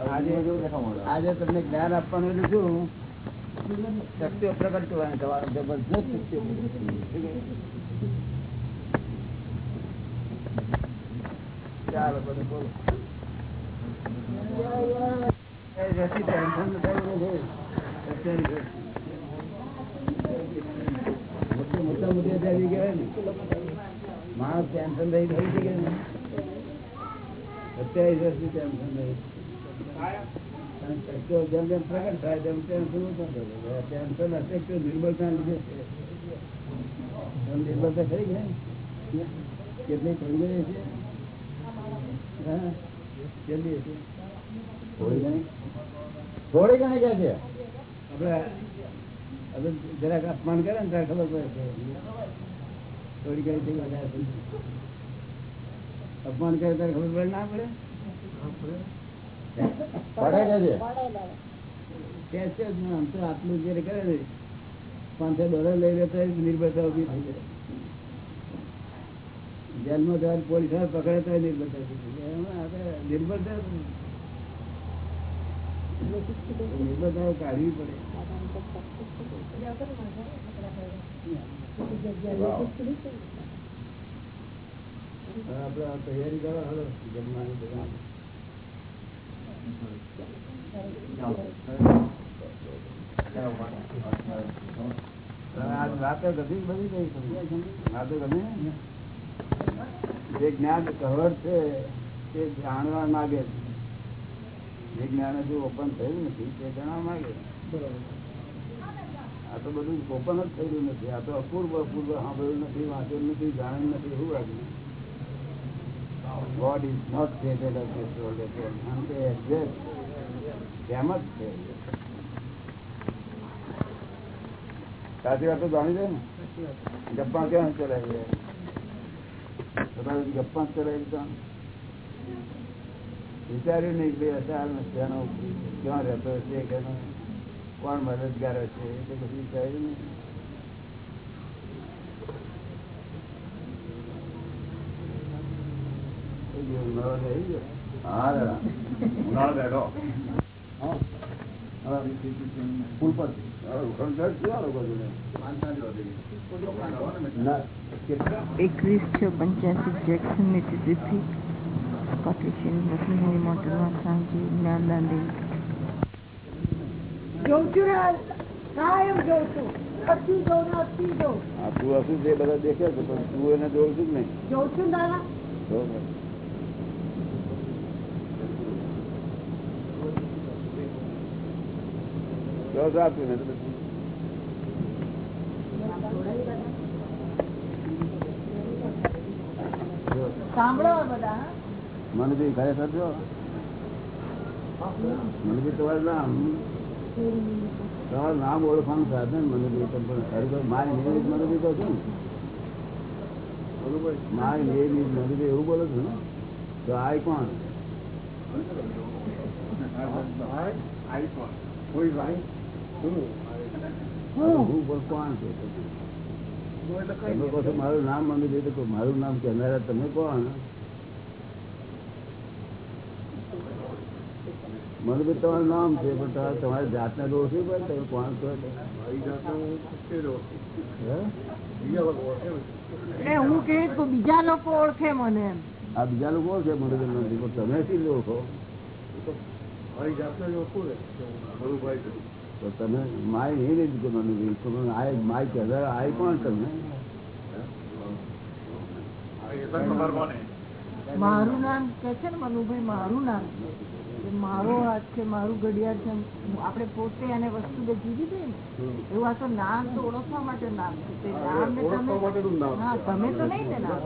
આજે આજે તમને જ્ઞાન આપવાનું એટલે શું? શક્તિઓ પ્રગટ કરવાની તમારો જબરજસ્ત શક્તિઓ. ચાલો, બધું બોલો રહે. રહે. માણસ ટેન્શન રહી થઈ શકે ને અત્યારે વર્ષથી ટેન્શન રહી અને શક્તિઓ જેમ જેમ પ્રગટ થાય તેમ ટેન્શન ઓછું થતું. ટેન્શન અશક્ય નિર્બળતા લીધે છે નિર્બળતા ખરી નહીં? કેટલી ગઈ છે હા? કેટલી હશે? થોડી ઘણી થોડી ઘણી કે છે આપણે હવે જરાક અપમાન કરે ને ત્યારે ખબર પડે થોડી ઘણી અપમાન કરે ત્યારે ખબર પડે, ના પડે આટલું કરે લઈ લે તો નિર્ભરતા ઊભી પોલીસ પકડે તો નિર્ભરતા નિર્ભરતા કાઢવી પડે. આપડે તૈયારી કરો હાલો, જમવાની બધા આ વાતો ગધી બધી કઈ સમજાય છે? વાતો ગમે જે જ્ઞાન કવર છે, તે જાણવા માંગે જે જ્ઞાન હજુ ઓપન થયું નથી, તે જાણવા માંગે આ તો બધું ઓપન જ થયેલું નથી. આ તો અપૂર્વ અપૂર્વ સાંભળ્યું નથી વાંચેલું નથી, જાણ્યું નથી, એવું લાગ્યું God is not created of this world at all. આમ તે exact તેમ જ છે સાચી વાત તો જાણી છે ને? ગપ્પા ક્યાં ચલાવી તમારે ગપ્પા ચલાવી તો? વિચાર્યું નહીં કે અસાર નથી એનો ક્યાં રહેતો હશે કે કોણ મદદગાર હશે એ તો બધું વિચાર્યું નહીં એ જે ઉનાળો રહી ગયો હા દાદા ઉનાળો બેઠો પુલ પર એકવીસ છ પંચ્યાસી મોટરમાં સાંજે જ્ઞાનદાન જોઉં છું ને કાયમ જોઉં છું. અતિ જોઉં નથી જોઉં? આ તું હશું તે બધા દેખે છે પણ તું એને જોઉં છું કે નહીં? જોઉં છું ને દાદા બરોબર. તો ને મનજી પછી. સાંભળો બધા હા? મનુભાઈ ખરેખર જો મનુભાઈ તમારું નામ તમારું નામ ઓળખવાનું સાધન મનજી તમે પણ ખરેખર મારી નિયમિત મનજી કહો છો ને મારી નિયમિત મનજી એવું બોલો છો ને તો આય કોણ? આય કોણ? કોઈ તમે છો? મારું નામ મનુભાઈ તો મારું નામ કહેનારા તમે કોણ? મનુભાઈ તમારું નામ છે પણ તમારી જાતને પડે તમે કોણ છો. હે? કે બીજા લોકો ઓળખે મને એમ. આ બીજા લોકો ઓળખે મનુભાઈ નથી પણ તમે શી ઓળખો તો તમે માય એ લીધું કે મનુભાઈ તો આ માય કહેનારા આ કોણ તમને મારું નામ કે છે ને મનુભાઈ મારું નામ. છે મારો હાથ છે મારું ઘડિયાળ છે આપણે પોતે અને વસ્તુ બે જીવી દે ને એવું આ તો નામ તો ઓળખવા માટે નામ છે. તે નામ ને તમે હા તમે તો નહીં ને નામ.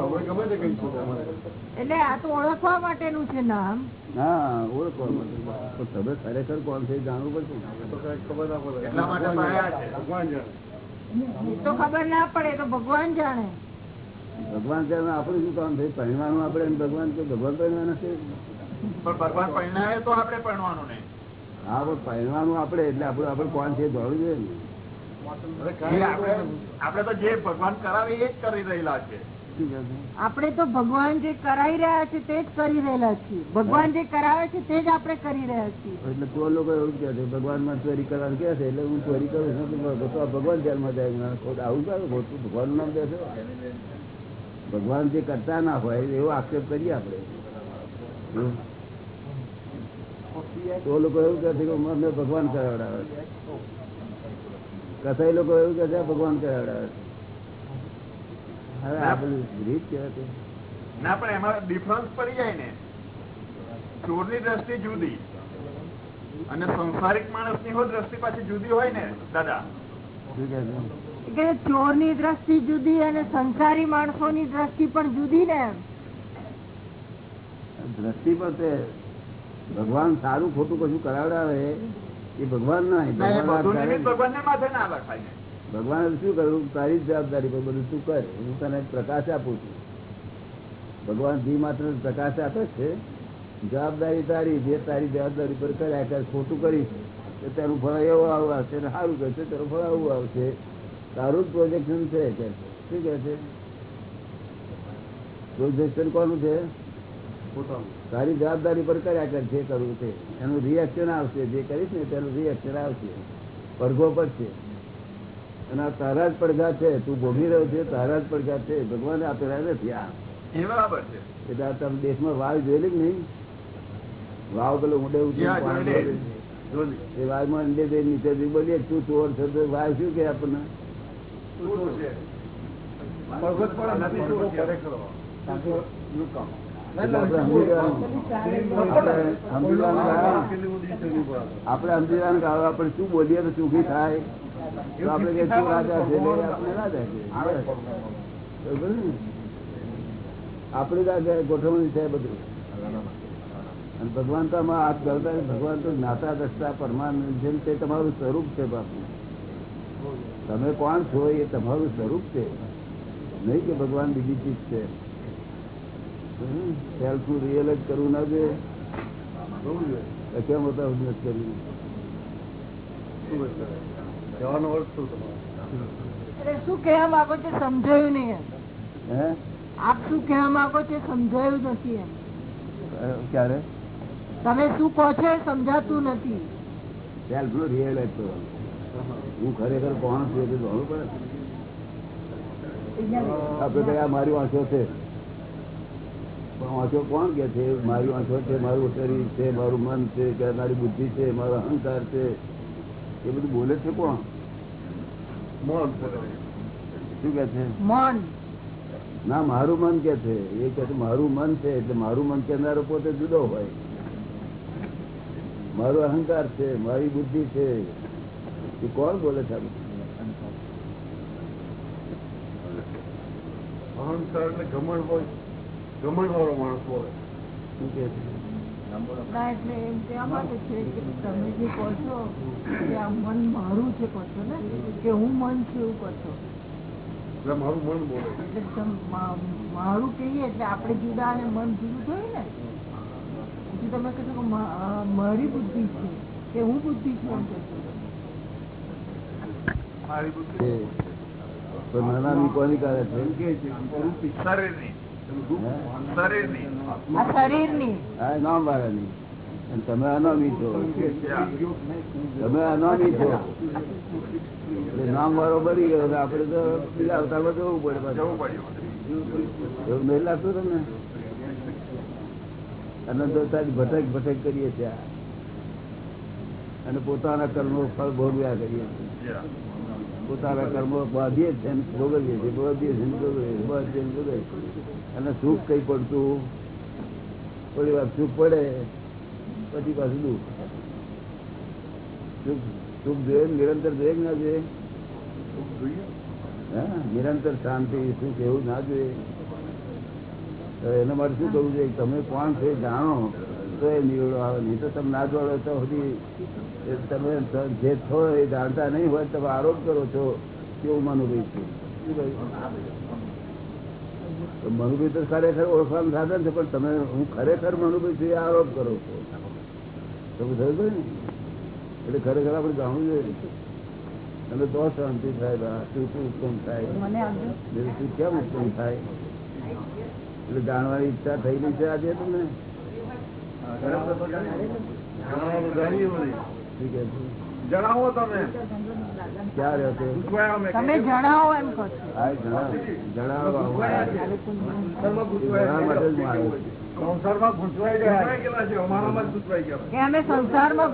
એટલે આ તો ઓળખવા માટેનું છે નામ. હા ઓળખવા માટે તમે ખરેખર કોણ છે જાણવું પડશે ને. એટલા માટે પાયા છે? તો ખબર ના પડે તો ભગવાન જાણે. ભગવાન ત્યાં આપણું શું કામ છે? પહેરવાનું આપણે ભગવાન કે ભગવાન પહેરવાના નથી. પણ ભગવાન પરિણામે તો આપણે પરણવાનું નહીં. હા પણ પહેરવાનું આપડે એટલે આપડે આપડે કોણ છે એ જાણવું જોઈએ આપણે તો જે ભગવાન કરાવે એ જ કરી રહેલા છે? આપણે તો ભગવાન જે કરાવી રહ્યા છે તે જ કરી રહેલા છીએ. ભગવાન જે કરાવે છે તે જ આપણે કરી રહ્યા છીએ. એટલે તો લોકો એવું કહે છે ભગવાનમાં ચોરી કરવાનું કે છે એટલે હું ચોરી કરું છું ભગવાન જેલમાં જાય આવું કરું ખોટું ભગવાનનું નામ દેશો ભગવાન જે કરતા ના હોય એવો આક્ષેપ કરીએ આપણે. તો લોકો એવું કહે છે કે અમને ભગવાન કરાવડાવે છે. કસાઈ લોકો એવું કહે છે ભગવાન કરાવડાવે છે. હવે આ રીત કહેવાય છે. ના પણ એમાં ડિફરન્સ પડી જાય ને ચોરની દ્રષ્ટિ જુદી અને સંસારિક માણસની દ્રષ્ટિ પાછી જુદી હોય ને દાદા ચોરની દ્રષ્ટિ જુદી અને સંસારી માણસો ની દ્રષ્ટિ પણ જુદી ને એમ દ્રષ્ટિ પર તે ભગવાન સારું ખોટું કશું કરાવડાવે એ ભગવાન ના ભગવાન કરે. શું કરું? તારી જવાબદારી પર બધું તું કર. હું તને પ્રકાશ આપું છું. ભગવાન જી માત્ર પ્રકાશ આપે છે જવાબદારી તારી જે તારી જવાબદારી પર કર્યા કર ખોટું કરીશ તો તેનું ફળ એવું આવું આવશે ને સારું કરશે તેનું ફળ આવું આવશે. તારું જ પ્રોજેક્શન છે કે શું કે છે? પ્રોજેક્શન કોનું છે? તારી જવાબદારી પર કર્યા કર જે કરવું છે. એનું રિએક્શન આવશે. જે કરીશ ને તેનું રિએક્શન આવશે. પડઘો પડશે. અને આ તારા જ પડઘા છે. તું ભોગી રહ્યો છે. તારા જ પડઘા છે. ભગવાને આપેલા નથી આ. એ બરાબર છે. એટલે આ તમે દેશમાં વાવ જોયેલી કે નહીં? વાવ પેલો ઊંડે. ભરે. એ વાવમાં અંડે જઈને નીચે બોલીએ તું ચોર છે તો વાવ શું કે આપણને? શું પડે નથી શું છે? એટલે આપણે સમજી લેવાનું. આપણે સમજી લેવાનું કે આ- આપણે સમજી લેવાનું કે હવે આપણે શું બોલીએ તો સુખી થાય. તો આપડે કે શું રાજા છે આપણે રાજા ગોઠવણી છે બધું. અને ભગવાન તો આમાં હાથ ધરતા ભગવાન તો જ્ઞાતા, દ્રષ્ટા પરમાનંદ જેમ તે તમારું સ્વરૂપ છે બાપુ. તમે કોણ છો એ તમારું સ્વરૂપ છે. નહીં કે ભગવાન બીજી ચીજ છે. સેલ્ફનું જ કરવું ના જોઈએ. કેમ હતા નથી કર્યું એટલે શું કહેવા માંગો છો સમજાયું નહીં હે? આપ શું કહેવા માંગો છો સમજાયું નથી એમ. ક્યારે? તમે શું કહો છો સમજાતું નથી. સેલ્ફનું રિયલાઇઝ કરવાનું. હું ખરેખર કોણ છું એ જાણવું પડે. આપડે મારી વાંચો છે. પણ વાંચો કોણ કે છે? મારી આંખો છે મારું શરીર છે મારું મન છે કે મારી બુદ્ધિ છે મારો અહંકાર છે? એ બધું બોલે છે કોણ? શું કે છે? મન. ના મારું મન કે છે. એ કે મારું મન છે એટલે મારું મન કહેનારો પોતે જુદો હોય. મારો અહંકાર છે મારી બુદ્ધિ છે. એ કોણ બોલે છે અહંકાર ને ઘમંડ હોય. ઘમંડ વાળો માણસ શું કે છે? તમે જે કહો છો કે આ મન મારું છે કહો છો ને કે હું મન છું એવું કહો છો. મારું મન બોલે એટલે મારું કહીએ એટલે આપણે જુદા અને મન જુદું થયું ને. પછી તમે કહો કે મારી બુદ્ધિ છે કે હું બુદ્ધિ છું એમ. મારી બુદ્ધિ છે. તો નાનાની છે શરીરની. હે? શરીરની. આ શરીરની આ નામ તમે અનામી છો. તમે અનામી છો. એટલે નામ વાળો બની ગયો આપડે તો પેલા અવતારમાં જવું પડે એવું નહીં લાગતું તમને? અનંતતાની ભટક ભટક કરીએ છીએ. અને પોતાના કર્મો ફળ ભોગવ્યા કરીએ છીએ. પોતાના કર્મો બાંધીએ છે ભોગવીએ છીએ, બાંધીએ છીએ ભોગવીએ બાંધીએ ભોગવીએ અને સુખ કઈ પડતું? થોડી વાર સુખ પડે, પછી પાછું દુઃખ. સુખ સુખ જોઈએ નિરંતર જોઈએ ના જોઈએ? હા, નિરંતર શાંતિ, સુખ એવું ના જોઈએ. એના માટે શું કરવું જોઈએ? તમે કોણ છે જાણો, તો એ નીવડો આવે. નહીં તો તમે ના જોડો તો સુધી તમે જે છો એ જાણતા નહીં હોય તમે આરોપ કરો છો કે હું મનુભાઈ છું. મનુભાઈ તો ખરેખર ઓળખવાનું સાધન છે પણ તમે હું ખરેખર મનુભાઈ છું એ આરોપ કરો છો. તમે થયું ને? એટલે ખરેખર આપણે જાણવું જોઈએ અને તો શાંતિ થાય. શું શું ઉત્પન્ન થાય? શું કેમ ઉત્પન્ન થાય? એટલે જાણવાની ઈચ્છા થયેલી છે આજે તમને. જણાવો તમે. ક્યાં રહ્યો તમે જણાવો એમ કહો હું સંસારમાં ગૂંચવાઈ જ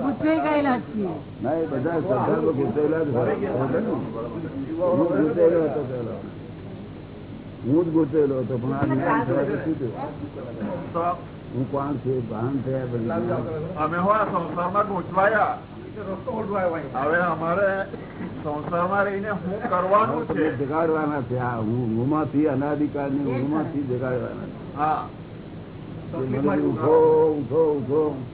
ગુસેલો ગયેલા છીએ. બધા સંસારમાં ગુંચવાયેલા જ હતો હું જ ગુંચવાયેલો હતો પણ આ જ્ઞાન થવાથી શું થયું? હું કોણ છું? ભાન થયા અમે સંસારમાં ગૂંચવાયા હવે અમારે સંસારમાં રહીને હું કરવાનું છે? જગાડવાના છે. આ હું અનાધિકારની હુંમાંથી જગાડવાના છે. હા. ઉઠો ઉઠો ઉઠો.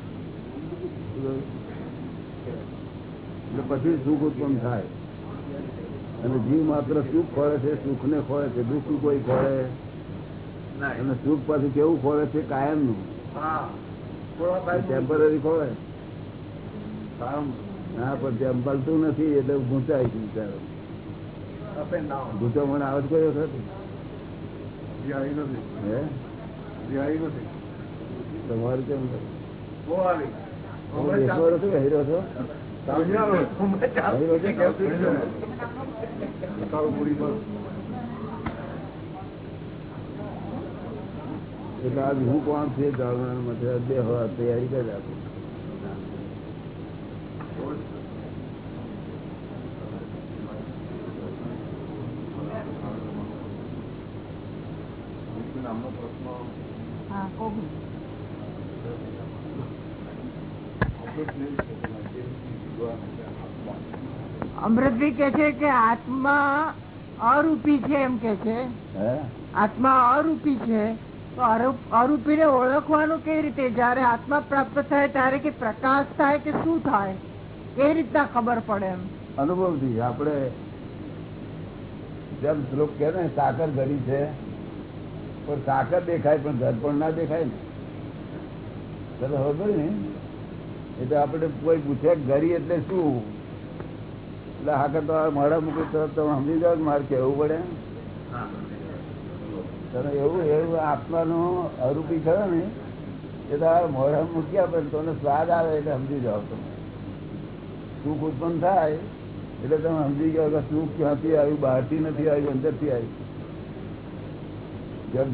એટલે પછી સુખ ઉત્પન્ન થાય. અને જીવ માત્ર સુખ ખોળે છે સુખ ને ખોળે છે દુઃખ કોઈ ખોળે. અને સુખ પાછું કેવું ખોળે છે કાયમનું હા ટેમ્પરરી ખોળે. પણ મળતું નથી એટલે ગુંચાય છે બિચારો. ગુંચવણ આવે છે કોઈ વખત નથી. હે? તમારું કેમ હતો હીરો છો એટલે આજ હું કોણ છે? જાણવા માટે બે હવા તૈયારી કરી રાખું. અમૃતભાઈ કે છે કે આત્મા અરૂપી છે એમ કે છે. આત્મા અરૂપી છે. તો અરૂપી ને ઓળખવાનું કેવી રીતે? જયારે આત્મા પ્રાપ્ત થાય ત્યારે કે પ્રકાશ થાય કે શું થાય? એ રીતના ખબર પડે એમ. અનુભવથી આપડે જેમ શ્લોક કે ને સાકર ઘડી છે પણ સાકર દેખાય, પણ ઘર પણ ના દેખાય ને. તને ખબર ને? એટલે આપણે કોઈ પૂછે ઘરી એટલે શું? એટલે હાકર તો મોડા મૂકી તો તમે સમજી જાઓ કે મારે કેવું પડે? તને એવું એવું આત્માનું અરૂપી થયો ને, એ તો મોઢા મૂક્યા પણ તમને સ્વાદ આવે એટલે સમજી જાઓ તમે. સુખ ઉત્પન્ન થાય એટલે તમે સમજી ગયો કે સુખ ક્યાંથી આવ્યું, બહારથી નથી આવ્યું, અંદરથી આવ્યું. જેમ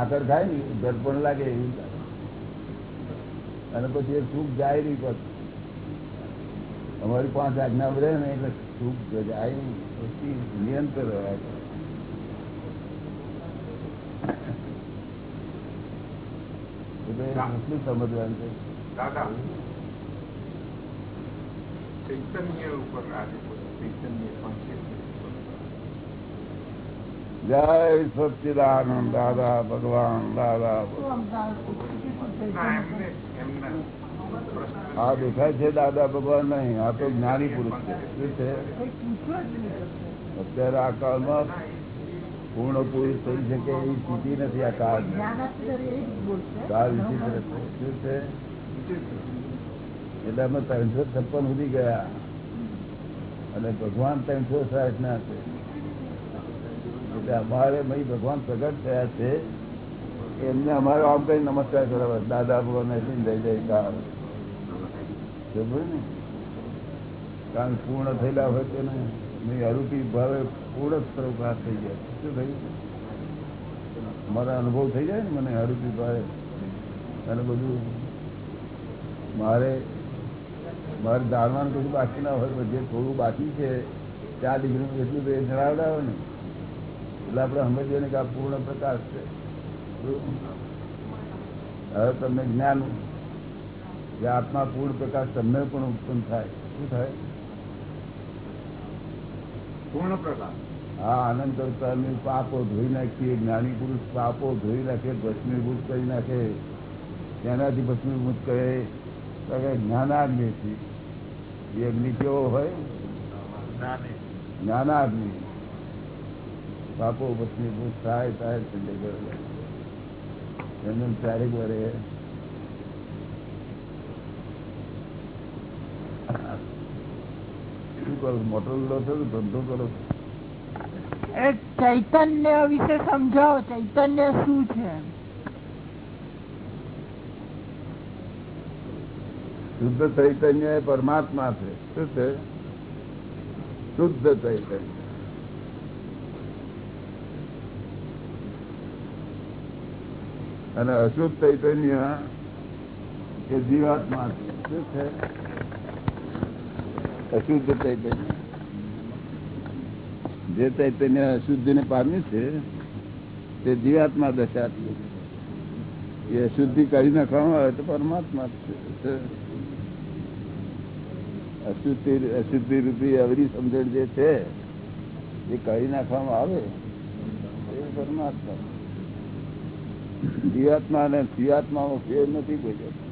આકર થાય ને ધડપણ લાગે એવું અને પછી એ સુખ જાય નહીં પછી અમારી પાંચ આજ્ઞા રહે ને એટલે સુખ જાય નહીં. પછી નિયંત્રણ રહે એટલે એટલું સમજવાનું છે દાદા ચૈતન્ય ઉપર આજે ચૈતન્ય consciousness ઉપર. જય સચિદાનંદ દાદા ભગવાન દાદા આ દેખાય છે દાદા ભગવાન નહીં, આ તો જ્ઞાની પુરુષ છે. અત્યારે આ કાળમાં પૂર્ણ પુરુષ થઈ શકે એવી સ્થિતિ નથી આ કાળ. કાળ વિચિત્ર શું છે? એટલે અમે ત્રણસો છપ્પન સુધી ગયા. અને ભગવાન ત્રણસો સાઠ ના છે. અમારે મય ભગવાન પ્રગટ થયા છે. એમને અમારે આમ કઈ નમસ્કાર કરવા. દાદા ભગવાન જય જયકાર ને કારણ પૂર્ણ થયેલા હોય તો ને નહીં અરૂપી ભાવે પૂર્ણ સ્વરૂપ થઈ ગયા શું થયું? મારા અનુભવ થઈ જાય ને મને અરૂપી ભાવે. અને બધું મારે મારે જાણવાનું કશું બાકી ના હોય જે થોડું બાકી છે, ચાર ડિગ્રી એટલું જણાવડાવે ને. એટલે આપણે સમજીએ ને કે આ પૂર્ણ પ્રકાશ છે. હવે તમને જ્ઞાન કે આત્મા પૂર્ણ પ્રકાશ તમને પણ ઉત્પન્ન થાય. શું થાય? પૂર્ણ પ્રકાશ. હા આનંદ અવતારની પાપો ધોઈ નાખીએ જ્ઞાની પુરુષ પાપો ધોઈ નાખે ભસ્મીભૂત કરી નાખે. તેનાથી ભસ્મીભૂત કરે. જ્ઞાનાગ્નિથી. એ અગ્નિ કેવો હોય? જ્ઞાની જ્ઞાનાગ્નિ. પાપો ભસ્મીભૂત થાય થાય ઠંડે કરે? ચારેક વરે મોટો ધંધો કરો? ચૈતન્ય વિશે સમજાવો. ચૈતન્ય શું છે? શુદ્ધ ચૈતન્ય એ પરમાત્મા છે. શું છે? શુદ્ધ ચૈતન્ય. અને અશુદ્ધ ચૈતન્ય એ જીવાત્મા છે. અશુદ્ધ ચૈતન્ય. જે ચૈતન્ય અશુદ્ધિ ને પામ્યું છે, તે જીવાત્મા દશા એ અશુદ્ધિ કરી નાખવામાં આવે તો પરમાત્મા અશુદ્ધિ અશુદ્ધિ રૂપી અવરી સમજણ જે છે, એ કરી નાખવામાં આવે એ પરમાત્મા જીવાત્મા અને જીવાત્મામાં ફેર નથી કોઈ.